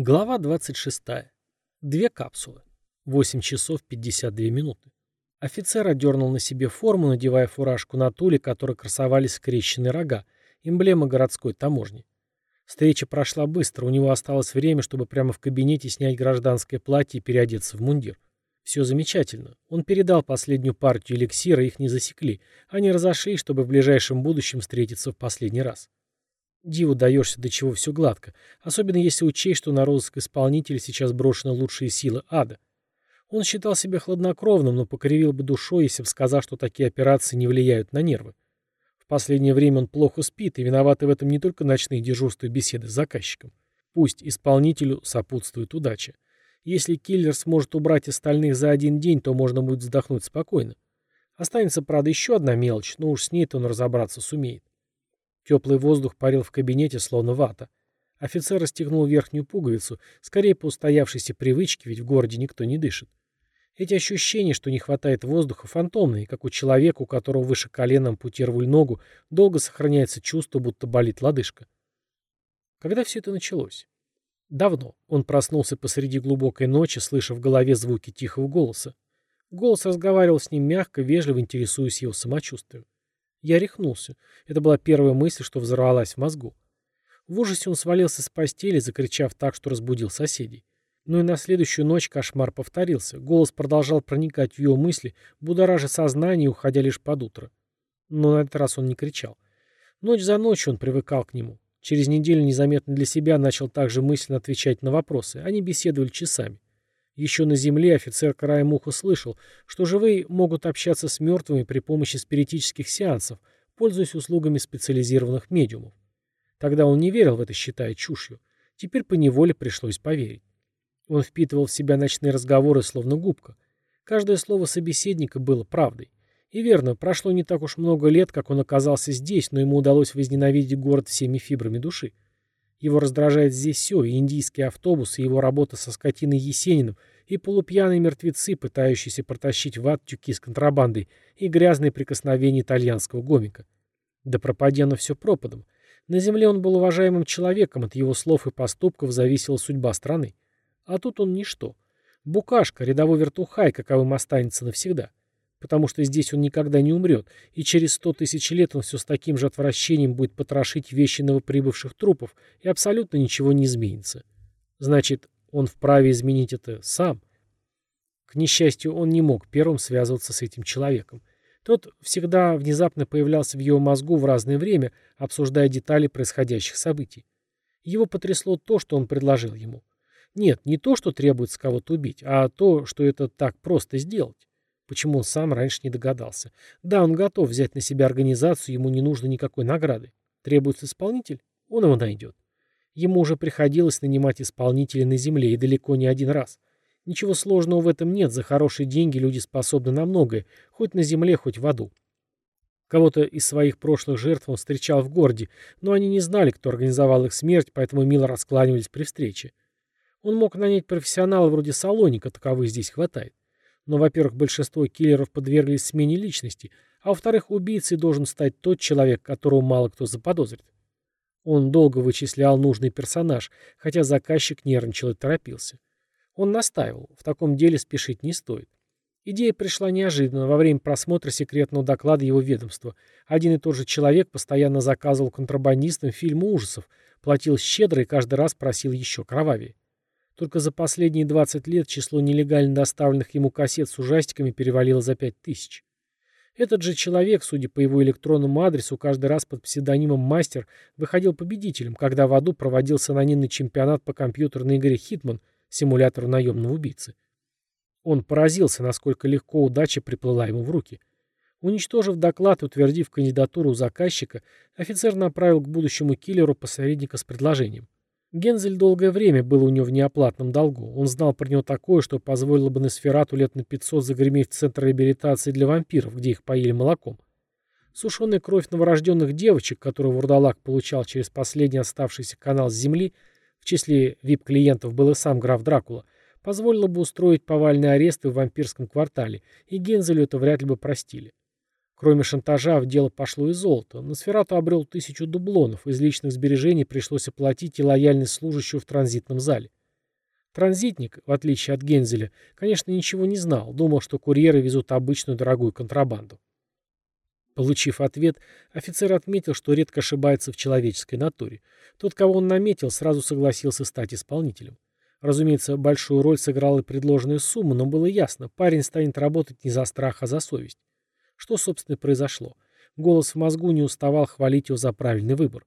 Глава 26. Две капсулы. 8 часов 52 минуты. Офицер одернул на себе форму, надевая фуражку на туле, которой красовались скрещенные рога, эмблема городской таможни. Встреча прошла быстро, у него осталось время, чтобы прямо в кабинете снять гражданское платье и переодеться в мундир. Все замечательно. Он передал последнюю партию эликсира, их не засекли. Они разошлись, чтобы в ближайшем будущем встретиться в последний раз. Диву даешься, до чего все гладко, особенно если учесть, что на розыск исполнителя сейчас брошены лучшие силы ада. Он считал себя хладнокровным, но покривил бы душой, если бы сказал, что такие операции не влияют на нервы. В последнее время он плохо спит, и виноваты в этом не только ночные дежурства и беседы с заказчиком. Пусть исполнителю сопутствует удача. Если киллер сможет убрать остальных за один день, то можно будет вздохнуть спокойно. Останется, правда, еще одна мелочь, но уж с ней-то он разобраться сумеет. Теплый воздух парил в кабинете, словно вата. Офицер расстегнул верхнюю пуговицу, скорее по устоявшейся привычке, ведь в городе никто не дышит. Эти ощущения, что не хватает воздуха, фантомные, как у человека, у которого выше колена ампутировали ногу, долго сохраняется чувство, будто болит лодыжка. Когда все это началось? Давно. Он проснулся посреди глубокой ночи, слыша в голове звуки тихого голоса. Голос разговаривал с ним мягко, вежливо интересуясь его самочувствием. Я рехнулся. Это была первая мысль, что взорвалась в мозгу. В ужасе он свалился с постели, закричав так, что разбудил соседей. Но и на следующую ночь кошмар повторился. Голос продолжал проникать в его мысли, будоража сознание уходя лишь под утро. Но на этот раз он не кричал. Ночь за ночью он привыкал к нему. Через неделю незаметно для себя начал также мысленно отвечать на вопросы. Они беседовали часами. Еще на земле офицер краем уха слышал, что живые могут общаться с мертвыми при помощи спиритических сеансов, пользуясь услугами специализированных медиумов. Тогда он не верил в это, считая чушью. Теперь поневоле пришлось поверить. Он впитывал в себя ночные разговоры, словно губка. Каждое слово собеседника было правдой. И верно, прошло не так уж много лет, как он оказался здесь, но ему удалось возненавидеть город всеми фибрами души. Его раздражает здесь все, и индийские автобусы, и его работа со скотиной Есениным, и полупьяные мертвецы, пытающиеся протащить в ад тюки с контрабандой, и грязные прикосновения итальянского гомика. Да пропади оно все пропадом. На земле он был уважаемым человеком, от его слов и поступков зависела судьба страны. А тут он ничто. Букашка, рядовой вертухай, каковым останется навсегда потому что здесь он никогда не умрет, и через сто тысяч лет он все с таким же отвращением будет потрошить вещи новоприбывших трупов, и абсолютно ничего не изменится. Значит, он вправе изменить это сам. К несчастью, он не мог первым связываться с этим человеком. Тот всегда внезапно появлялся в его мозгу в разное время, обсуждая детали происходящих событий. Его потрясло то, что он предложил ему. Нет, не то, что требуется кого-то убить, а то, что это так просто сделать. Почему он сам раньше не догадался? Да, он готов взять на себя организацию, ему не нужно никакой награды. Требуется исполнитель? Он его найдет. Ему уже приходилось нанимать исполнителей на земле, и далеко не один раз. Ничего сложного в этом нет, за хорошие деньги люди способны на многое, хоть на земле, хоть в аду. Кого-то из своих прошлых жертв он встречал в городе, но они не знали, кто организовал их смерть, поэтому мило раскланивались при встрече. Он мог нанять профессионала вроде Салоника, таковых здесь хватает. Но, во-первых, большинство киллеров подверглись смене личности, а во-вторых, убийцей должен стать тот человек, которого мало кто заподозрит. Он долго вычислял нужный персонаж, хотя заказчик нервничал и торопился. Он настаивал, в таком деле спешить не стоит. Идея пришла неожиданно во время просмотра секретного доклада его ведомства. Один и тот же человек постоянно заказывал контрабандистам фильмы ужасов, платил щедро и каждый раз просил еще кровавее. Только за последние 20 лет число нелегально доставленных ему кассет с ужастиками перевалило за 5000. Этот же человек, судя по его электронному адресу, каждый раз под псевдонимом «Мастер» выходил победителем, когда в аду проводился анонимный чемпионат по компьютерной игре «Хитман», симулятору наемного убийцы. Он поразился, насколько легко удача приплыла ему в руки. Уничтожив доклад и утвердив кандидатуру заказчика, офицер направил к будущему киллеру посредника с предложением. Гензель долгое время был у него в неоплатном долгу. Он знал про него такое, что позволило бы Носферату лет на 500 загреметь в центр реабилитации для вампиров, где их поили молоком. Сушеная кровь новорожденных девочек, которую Вурдалак получал через последний оставшийся канал с земли, в числе вип-клиентов был и сам граф Дракула, позволила бы устроить повальные аресты в вампирском квартале, и Гензелю это вряд ли бы простили. Кроме шантажа, в дело пошло и золото. Носферату обрел тысячу дублонов, из личных сбережений пришлось оплатить и лояльность служащего в транзитном зале. Транзитник, в отличие от Гензеля, конечно, ничего не знал, думал, что курьеры везут обычную дорогую контрабанду. Получив ответ, офицер отметил, что редко ошибается в человеческой натуре. Тот, кого он наметил, сразу согласился стать исполнителем. Разумеется, большую роль сыграла предложенная сумма, но было ясно, парень станет работать не за страх, а за совесть. Что, собственно, произошло. Голос в мозгу не уставал хвалить его за правильный выбор.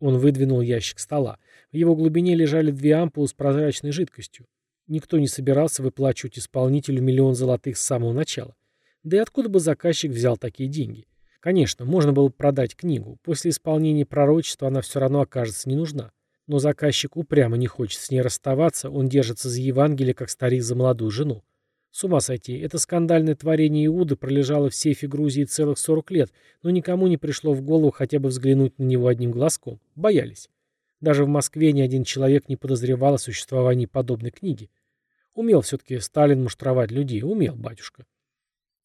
Он выдвинул ящик стола. В его глубине лежали две ампулы с прозрачной жидкостью. Никто не собирался выплачивать исполнителю миллион золотых с самого начала. Да и откуда бы заказчик взял такие деньги? Конечно, можно было продать книгу. После исполнения пророчества она все равно окажется не нужна. Но заказчик упрямо не хочет с ней расставаться, он держится за Евангелие, как старик за молодую жену. С ума сойти, это скандальное творение Иуды пролежало в сейфе Грузии целых 40 лет, но никому не пришло в голову хотя бы взглянуть на него одним глазком. Боялись. Даже в Москве ни один человек не подозревал о существовании подобной книги. Умел все-таки Сталин муштровать людей, умел, батюшка.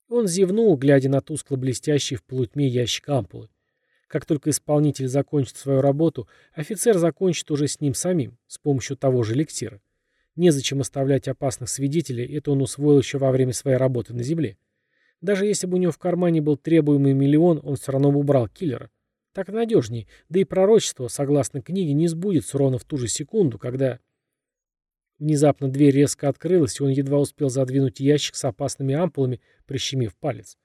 Он зевнул, глядя на тускло блестящий в полутьме ящик ампулы. Как только исполнитель закончит свою работу, офицер закончит уже с ним самим, с помощью того же эликсира. Незачем оставлять опасных свидетелей, это он усвоил еще во время своей работы на земле. Даже если бы у него в кармане был требуемый миллион, он все равно бы убрал киллера. Так надежней, да и пророчество, согласно книге, не сбудется ровно в ту же секунду, когда... Внезапно дверь резко открылась, и он едва успел задвинуть ящик с опасными ампулами, прищемив палец.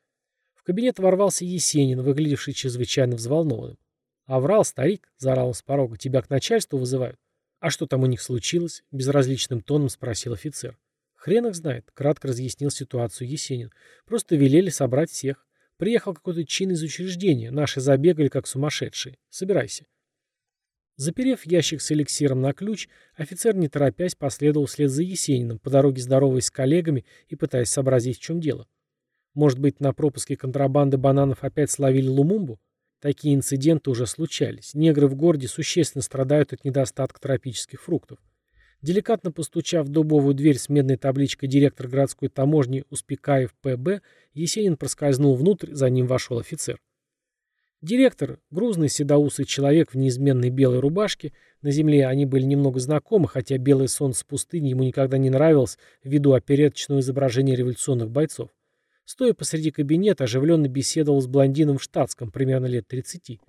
В кабинет ворвался Есенин, выглядевший чрезвычайно взволнованным. «Аврал, старик!» — заорал он с порога. «Тебя к начальству вызывают?» «А что там у них случилось?» — безразличным тоном спросил офицер. «Хрен их знает», — кратко разъяснил ситуацию Есенин. «Просто велели собрать всех. Приехал какой-то чин из учреждения. Наши забегали, как сумасшедшие. Собирайся». Заперев ящик с эликсиром на ключ, офицер, не торопясь, последовал вслед за Есениным, по дороге здороваясь с коллегами и пытаясь сообразить, в чем дело. Может быть, на пропуске контрабанды бананов опять словили Лумумбу? Такие инциденты уже случались. Негры в городе существенно страдают от недостатка тропических фруктов. Деликатно постучав в дубовую дверь с медной табличкой директор городской таможни Успекаев П.Б., Есенин проскользнул внутрь, за ним вошел офицер. Директор, грузный седоусый человек в неизменной белой рубашке, на земле они были немного знакомы, хотя белое солнце пустыни ему никогда не нравилось ввиду опереточного изображения революционных бойцов. Стоя посреди кабинета, оживленно беседовал с блондином в штатском, примерно лет 30.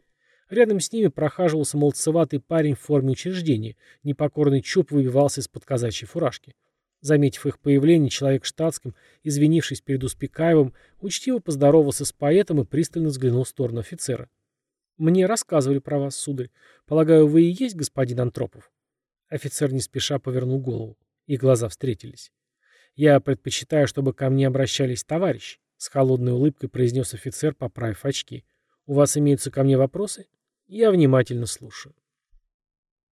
Рядом с ними прохаживался молодцеватый парень в форме учреждения, непокорный чуб выбивался из-под казачьей фуражки. Заметив их появление, человек штатским, извинившись перед Успекаевым, учтиво поздоровался с поэтом и пристально взглянул в сторону офицера. «Мне рассказывали про вас, сударь. Полагаю, вы и есть господин Антропов?» Офицер не спеша повернул голову. и глаза встретились. «Я предпочитаю, чтобы ко мне обращались товарищи», — с холодной улыбкой произнес офицер, поправив очки. «У вас имеются ко мне вопросы?» «Я внимательно слушаю».